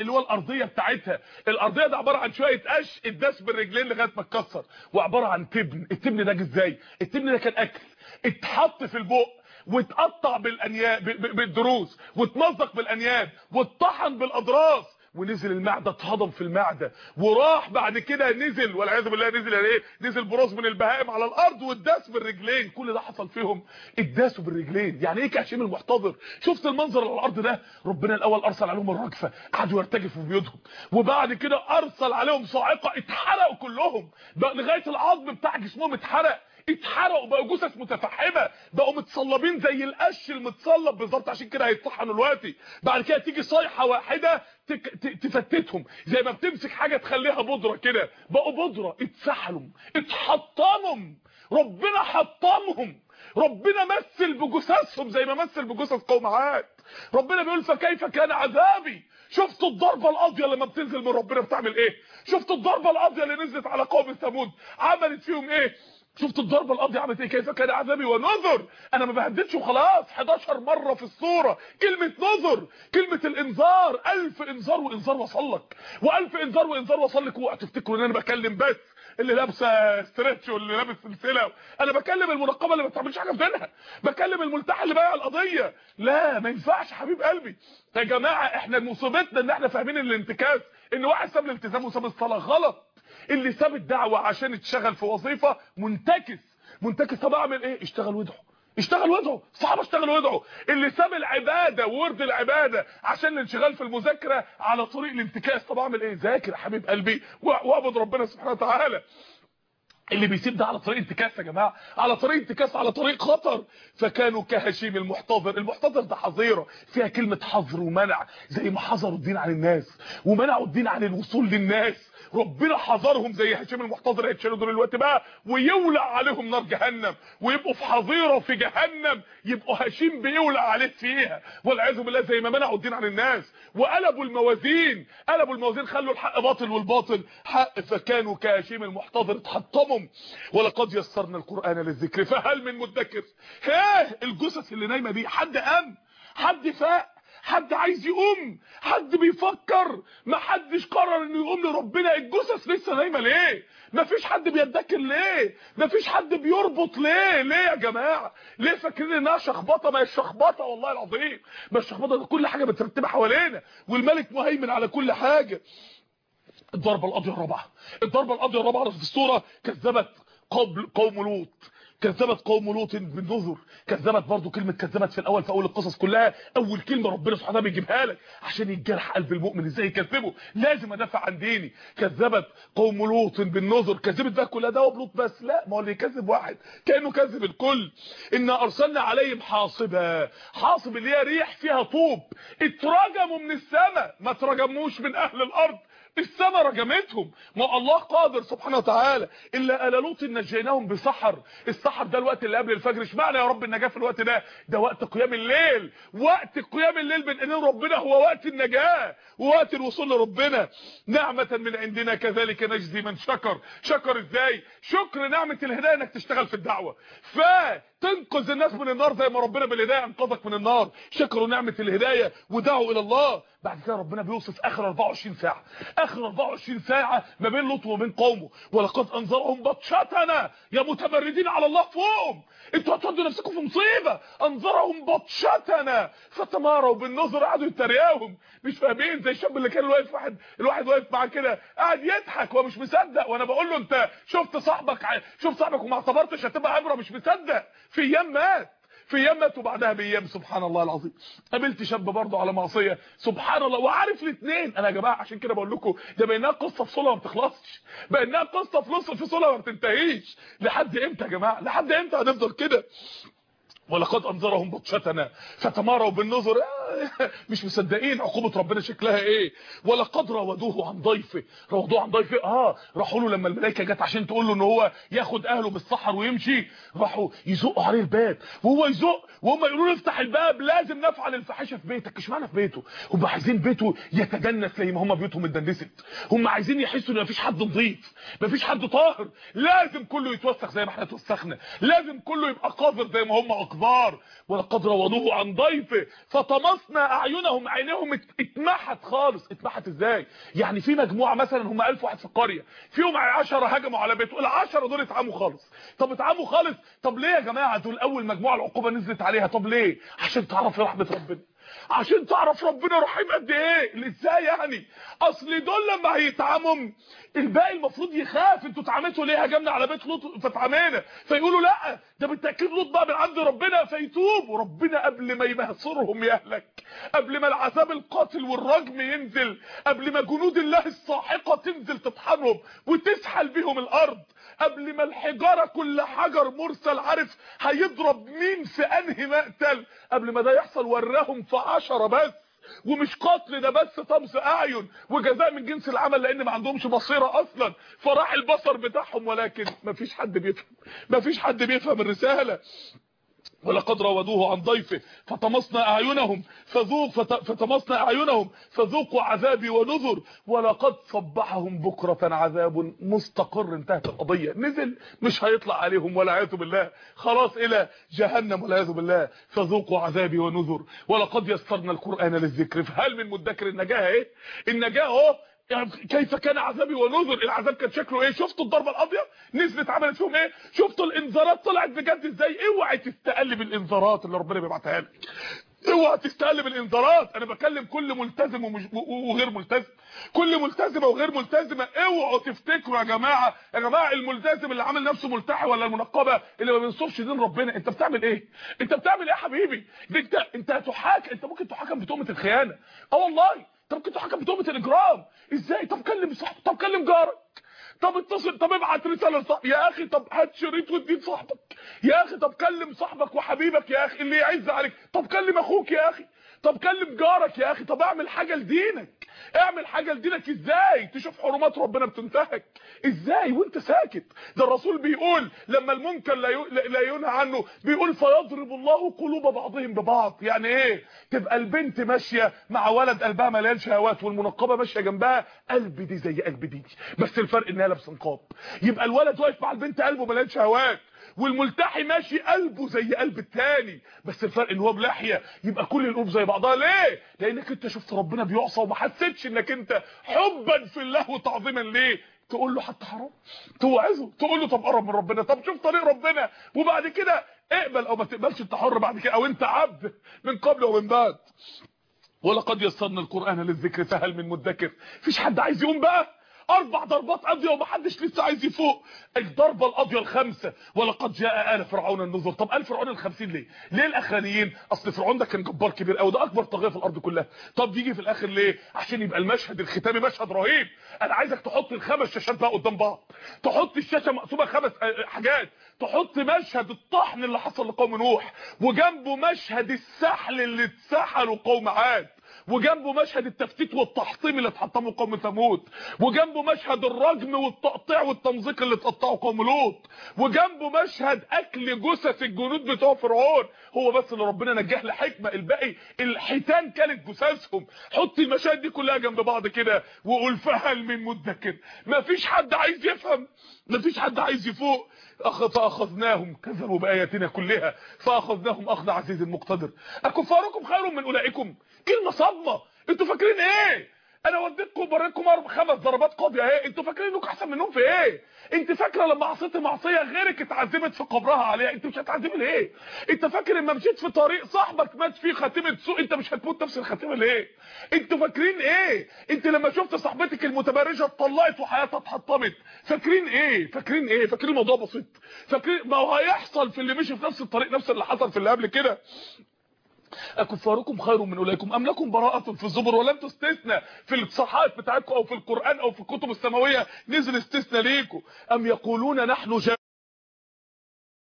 اللي هو الأرضية بتاعتها. الأرضية ده عبارة عن شوية قش اتداس بالرجلين لغاية ما اتكسر. وعبارة عن تبن. التبن ده جه إزاي؟ التبن ده كان أكل. اتحط في البق واتقطع بالانياب بالدروس واتمزق بالأنياب واتطحن بالاضراس ونزل المعدة اتهضم في المعدة. وراح بعد كده نزل والعياذ بالله نزل يعني إيه؟ نزل بروز من البهائم على الأرض واتداس بالرجلين. كل ده حصل فيهم. اتداسوا بالرجلين. يعني إيه كهشيم المحتضر؟ شفت المنظر على الأرض ده؟ ربنا الأول أرسل عليهم الرجفة. قعدوا يرتجفوا في بيوتهم. وبعد كده أرسل عليهم صاعقة. اتحرقوا كلهم. لغاية العظم بتاع جسمهم اتحرق. اتحرقوا بقوا جثث متفحمة بقوا متصلبين زي القش المتصلب بالظبط عشان كده هيتطحنوا دلوقتي. بعد كده تيجي صيحة واحدة. تفتتهم. زي ما بتمسك حاجة تخليها بودرة كده. بقوا بودرة اتسحلوا اتحطموا. ربنا حطمهم. ربنا مثل بجثثهم زي ما مثل بجثث قوم عاد. ربنا بيقول فكيف كان عذابي؟ شفتوا الضربة القاضيه لما بتنزل من ربنا بتعمل إيه؟ شفتوا الضربة القاضيه اللي نزلت على قوم ثمود؟ عملت فيهم إيه؟ شفت الضربه القاضيه عملت إيه؟ كيف كان عذابي؟ ونذر! أنا ما بهددش وخلاص! 11 مرة في الصورة! كلمة نذر! كلمة الإنذار! ألف إنذار وإنذار وصل لك! وألف إنذار وإنذار وصل لك! اوعوا تفتكروا إن أنا بكلم بس! اللي لابسة stretch واللي لابس سلسلة! أنا بكلم المنقبة اللي ما بتعملش حاجة في دينها! بكلم الملتحي اللي بايع القضية! لا! ما ينفعش حبيب قلبي! يا جماعة إحنا مصيبتنا إن إحنا فاهمين الانتكاس! إن واحد ساب الالتزام وساب الصلاة غلط! اللي ساب الدعوه عشان يتشغل في وظيفة منتكس. منتكس طب أعمل إيه؟ اشتغل وادعو. اشتغل وادعو. صحابه اشتغل وادعو. اللي ساب العبادة وورد العبادة عشان الانشغال في المذاكرة على طريق الانتكاس. طب أعمل إيه؟ ذاكر حبيب قلبي واعبد ربنا سبحانه وتعالى. اللي بيسيب ده على طريق انتكاس يا جماعة على طريق انتكاس على طريق خطر. فكانوا كهشيم المحتضر المحتضر ده حظيرة فيها كلمة حظر ومنع زي ما حظروا الدين عن الناس ومنعوا الدين عن الوصول للناس. ربنا حذرهم زي هشام المحتضر هيتشالوا دول الوقت بقى ويولع عليهم نار جهنم ويبقوا في حظيرة في جهنم يبقوا هشيم بيولع عليه فيها. والعياذ بالله زي ما منعوا الدين عن الناس وقلبوا الموازين قلبوا الموازين خلوا الحق باطل والباطل حق. فكانوا كهشيم المحتضر اتحطموا ولقد يسرنا القرآن للذكر فهل من مدكر؟ إيه الجثث اللي نايمة دي حد قام؟ حد فاق؟ حد عايز يقوم؟ حد بيفكر؟ ما حدش قرر إنه يقوم لربنا. الجثث لسه نايمة ليه؟ ما فيش حد بيتذكر ليه؟ ما فيش حد بيربط ليه؟ ليه يا جماعة؟ ليه فاكرين إنها شخبطة؟ ما هي شخبطة والله العظيم. ما الشخبطة ده كل حاجة مترتبه حوالينا والملك مهيمن على كل حاجة. الضربه القاضيه الرابعه الضربه القاضيه الرابعه في الصورة كذبت قبل قوم لوط. كذبت قوم لوط بالنذر كذبت برضو كلمة كذبت في الأول في أول القصص كلها. أول كلمة ربنا سبحانه وتعالى بيجيبها لك عشان يتجرح قلب المؤمن. إزاي يكذبه؟ لازم أدافع عن ديني. كذبت قوم لوط بالنذر كذبت بقى كلها ده وبلوط بس. لا ما هو اللي يكذب واحد. كأنه كذب الكل. إن أرسلنا عليهم حاصبا. حاصب اللي هي ريح فيها طوب. اترجموا من السماء. ما اترجموش من أهل الأرض. السماء رجمتهم. ما الله قادر سبحانه وتعالى إلا آل لوط نجيناهم بسحر. السحر ده الوقت اللي قبل الفجر. اشمعنى يا رب النجاة في الوقت ده؟ ده وقت قيام الليل. وقت قيام الليل بين ايدين ربنا هو وقت النجاة ووقت الوصول لربنا. نعمة من عندنا كذلك نجزي من شكر. شكر إزاي؟ شكر نعمة الهداية إنك تشتغل في الدعوة. فتنقذ الناس من النار زي ما ربنا بالهداية أنقذك من النار. شكروا نعمه الهداية ودعوا إلى الله. بعد كده ربنا بيوصف آخر 24 ساعة. آخر 24 ساعة ما بين لوط وبين قومه. ولقد أنذرهم بطشتنا. يا متمردين على الله فوقهم أنتوا هتودوا نفسكم في مصيبة. أنذرهم بطشتنا. فتماروا بالنظر قعدوا يتريقهم. مش فاهمين زي الشاب اللي كان واقف واحد الواحد واقف معاه كده. قاعد يضحك. وهو مش مصدق. وأنا بقول له أنت شفت صاحبك شفت صاحبك وما اعتبرتش. هتبقى عبره مش مصدق. في أيام مات. في أيام مات وبعدها بأيام سبحان الله العظيم. قابلت شاب برضه على معصية. سبحان الله وعارف الاثنين. أنا يا جماعة عشان كده بقول لكم ده بانها قصة في صلاه ما بتخلصش. بانها قصة في نص في صلاه ما بتنتهيش. لحد إمتى يا جماعة؟ لحد إمتى هنفضل كده؟ ولقد أنذرهم بطشتنا فتماروا بالنظر مش مصدقين عقوبة ربنا شكلها إيه. ولقد راودوه عن ضيفه. راودوه عن ضيفه؟ آه. راحوا له لما الملائكة جت عشان تقول له إن هو ياخد أهله بالسحر ويمشي راحوا يزقوا عليه الباب. وهو يزق وهم يقولوا له افتح الباب لازم نفعل الفاحشة في بيتك. اشمعنى في بيته؟ هم عايزين بيته يتدنس زي ما هم بيوتهم اتدنست. هم عايزين يحسوا إن مفيش حد نظيف مفيش حد طاهر. لازم كله يتوسخ زي ما إحنا توسخنا لازم كله يبقى قذر زي ما هم اقذار ولقد راودوه عن ضيفه. فتمس فطمسنا أعينهم عينيهم ات- اتمحت خالص. اتمحت إزاي؟ يعني في مجموعة مثلا هم 1000 واحد في القريه فيهم 10 هجموا على بيت ال10 دول اتعموا خالص. طب اتعموا خالص؟ طب ليه يا جماعة دول أول مجموعة العقوبة نزلت عليها؟ طب ليه؟ عشان تعرف رحمة ربنا. عشان تعرف ربنا رحيم قد إيه. إزاي يعني؟ أصل دول لما هيتعموا الباقي المفروض يخاف. أنتوا اتعملتوا ليه هجمنا على بيت لوط؟ فاتعمينا فيقولوا لا ده بالتأكيد لوط بقى من عند ربنا فيتوبوا ربنا قبل ما يمهصرهم يهلك قبل ما العذاب القاتل والرجم ينزل قبل ما جنود الله الساحقة تنزل تطحنهم وتسحل بيهم الأرض. قبل ما الحجارة كل حجر مرسل عارف هيضرب مين في أنهي مقتل؟ قبل ما ده يحصل وراهم في عشرة بس ومش قتل ده بس طمس أعين وجزاء من جنس العمل لأن ما عندهمش بصيرة أصلا. فراح البصر بتاعهم ولكن مفيش حد بيفهم مفيش حد بيفهم الرسالة. ولقد راودوه عن ضيفه فطمسنا أعينهم فذوق فطمسنا أعينهم فذوقوا عذابي ونذر ولقد صبحهم بكرة عذاب مستقر انتهت القضية. نزل مش هيطلع عليهم ولا عياذ بالله. خلاص إلى جهنم والعياذ بالله. فذوقوا عذابي ونذر. ولقد يسرنا القرآن للذكر. فهل من مدكر النجاة إيه؟ النجاة أهو يعني كيف كان عذابي ونذر؟ العذاب كان شكله إيه؟ شفتوا الضربة القاضيه نزلت عملت فيهم إيه؟ شفتوا الإنذارات طلعت بجد إزاي؟ اوعي تستقلب الإنذارات اللي ربنا بيبعتها لك. اوعى تستقلب الإنذارات. أنا بكلم كل ملتزم ومش وغير ملتزم. كل ملتزمة وغير ملتزمة. اوعوا تفتكروا يا جماعة يا جماعة الملتزم اللي عامل نفسه ملتحي ولا المنقبة اللي ما بينصفش دين ربنا؟ انت بتعمل إيه؟ انت بتعمل إيه يا حبيبي؟ انت انت هتحاكم انت ممكن تحاكم بتهمه الخيانة. آه والله. طب ممكن تحاكم بتهمه الإجرام. إزاي؟ طب كلم صاحبك طب كلم جارك. طب اتصل طب ابعت رسالة لصاحبك يا أخي طب هات شريط واديه لصاحبك يا أخي طب كلم صاحبك وحبيبك يا أخي اللي يعز عليك. طب كلم أخوك يا أخي. طب كلم جارك يا أخي طب اعمل حاجة لدينك. اعمل حاجة لدينك إزاي؟ تشوف حرمات ربنا بتنتهك. إزاي؟ وانت ساكت. ده الرسول بيقول لما المنكر لا ينهى عنه بيقول فيضرب الله قلوب بعضهم ببعض. يعني إيه؟ تبقى البنت ماشية مع ولد قلبها مليان شهوات والمنقبة ماشية جنبها قلب دي زي قلب دي. بس الفرق إنها لابسة نقاب. يبقى الولد واقف مع البنت قلبه مليان شهوات. والملتحي ماشي قلبه زي قلب التاني. بس الفرق إن هو بلحية يبقى كل القلوب زي بعضها. ليه؟ لأنك أنت شفت ربنا بيعصى وما حسيتش إنك أنت حبا في الله وتعظيما. ليه؟ تقول له حتى حرام. توعظه. تقول له طب قرب من ربنا. طب شوف طريق ربنا. وبعد كده اقبل أو ما تقبلش أنت حر بعد كده. أو أنت عبد من قبل ومن بعد. ولقد يسرنا القرآن للذكر فهل من مدكر؟ فيش حد عايز يقوم بقى؟ أربع ضربات قاضيه ومحدش لسه عايز يفوق. الضربة القاضيه الخامسة. ولقد جاء آل فرعون النذر. طب آل فرعون ال50 ليه؟ ليه الأخرانيين؟ أصل فرعون ده كان جبار كبير قوي ده أكبر طاغية في الأرض كلها. طب يجي في الآخر ليه؟ عشان يبقى المشهد الختامي مشهد رهيب. أنا عايزك تحط الخمس شاشات بقى قدام بعض. تحط الشاشة مقسومة خمس آه، حاجات. تحط مشهد الطحن اللي حصل لقوم نوح وجنبه مشهد السحل اللي اتسحلوا قوم عاد. وجنبه مشهد التفتيت والتحطيم اللي اتحطموا قوم ثمود وجنبه مشهد الرجم والتقطيع والتمزيق اللي اتقطعوا قوم لوط. وجنبه مشهد أكل جثث الجنود بتوع فرعون. هو بس اللي ربنا نجاه لحكمة. الباقي الحيتان كانت جثثهم. حط المشاهد دي كلها جنب بعض كده وقول فهل من مدكر مفيش حد عايز يفهم. مفيش حد عايز يفوق. فأخذناهم كذبوا بآياتنا كلها. فأخذناهم أخذ عزيز مقتدر. أكفاركم خير من أولئكم. كلمه صدمة؟ أنتوا فاكرين إيه؟ أنا وديتكم وبريتكم خمس ضربات قاضيه اهي أنتوا فاكرين انكم احسن منهم في إيه؟ انت فاكرة لما عصيتي معصية غيرك اتعذبت في قبرها عليها؟ انت مش هتعذبي ليه؟ انت فاكر لما مشيت في طريق صاحبك مات فيه خاتمة سوء؟ انت مش هتموت نفس الخاتمة ليه؟ أنتوا فاكرين إيه؟ انت لما شفت صاحبتك المتبرجة اتطلقت وحياتها اتحطمت فاكرين إيه؟ فاكرين إيه؟ فاكرين الموضوع بسيط. فاكرين ما هو هيحصل في اللي مشي في نفس الطريق نفس اللي حصل في اللي قبل كده. أكفاركم خير من أولئكم أم لكم براءة في الزبر ولم تستثنى في الصحائف بتاعتكم أو في القرآن أو في الكتب السماوية؟ نزل استثنى ليكم. أم يقولون نحن جاء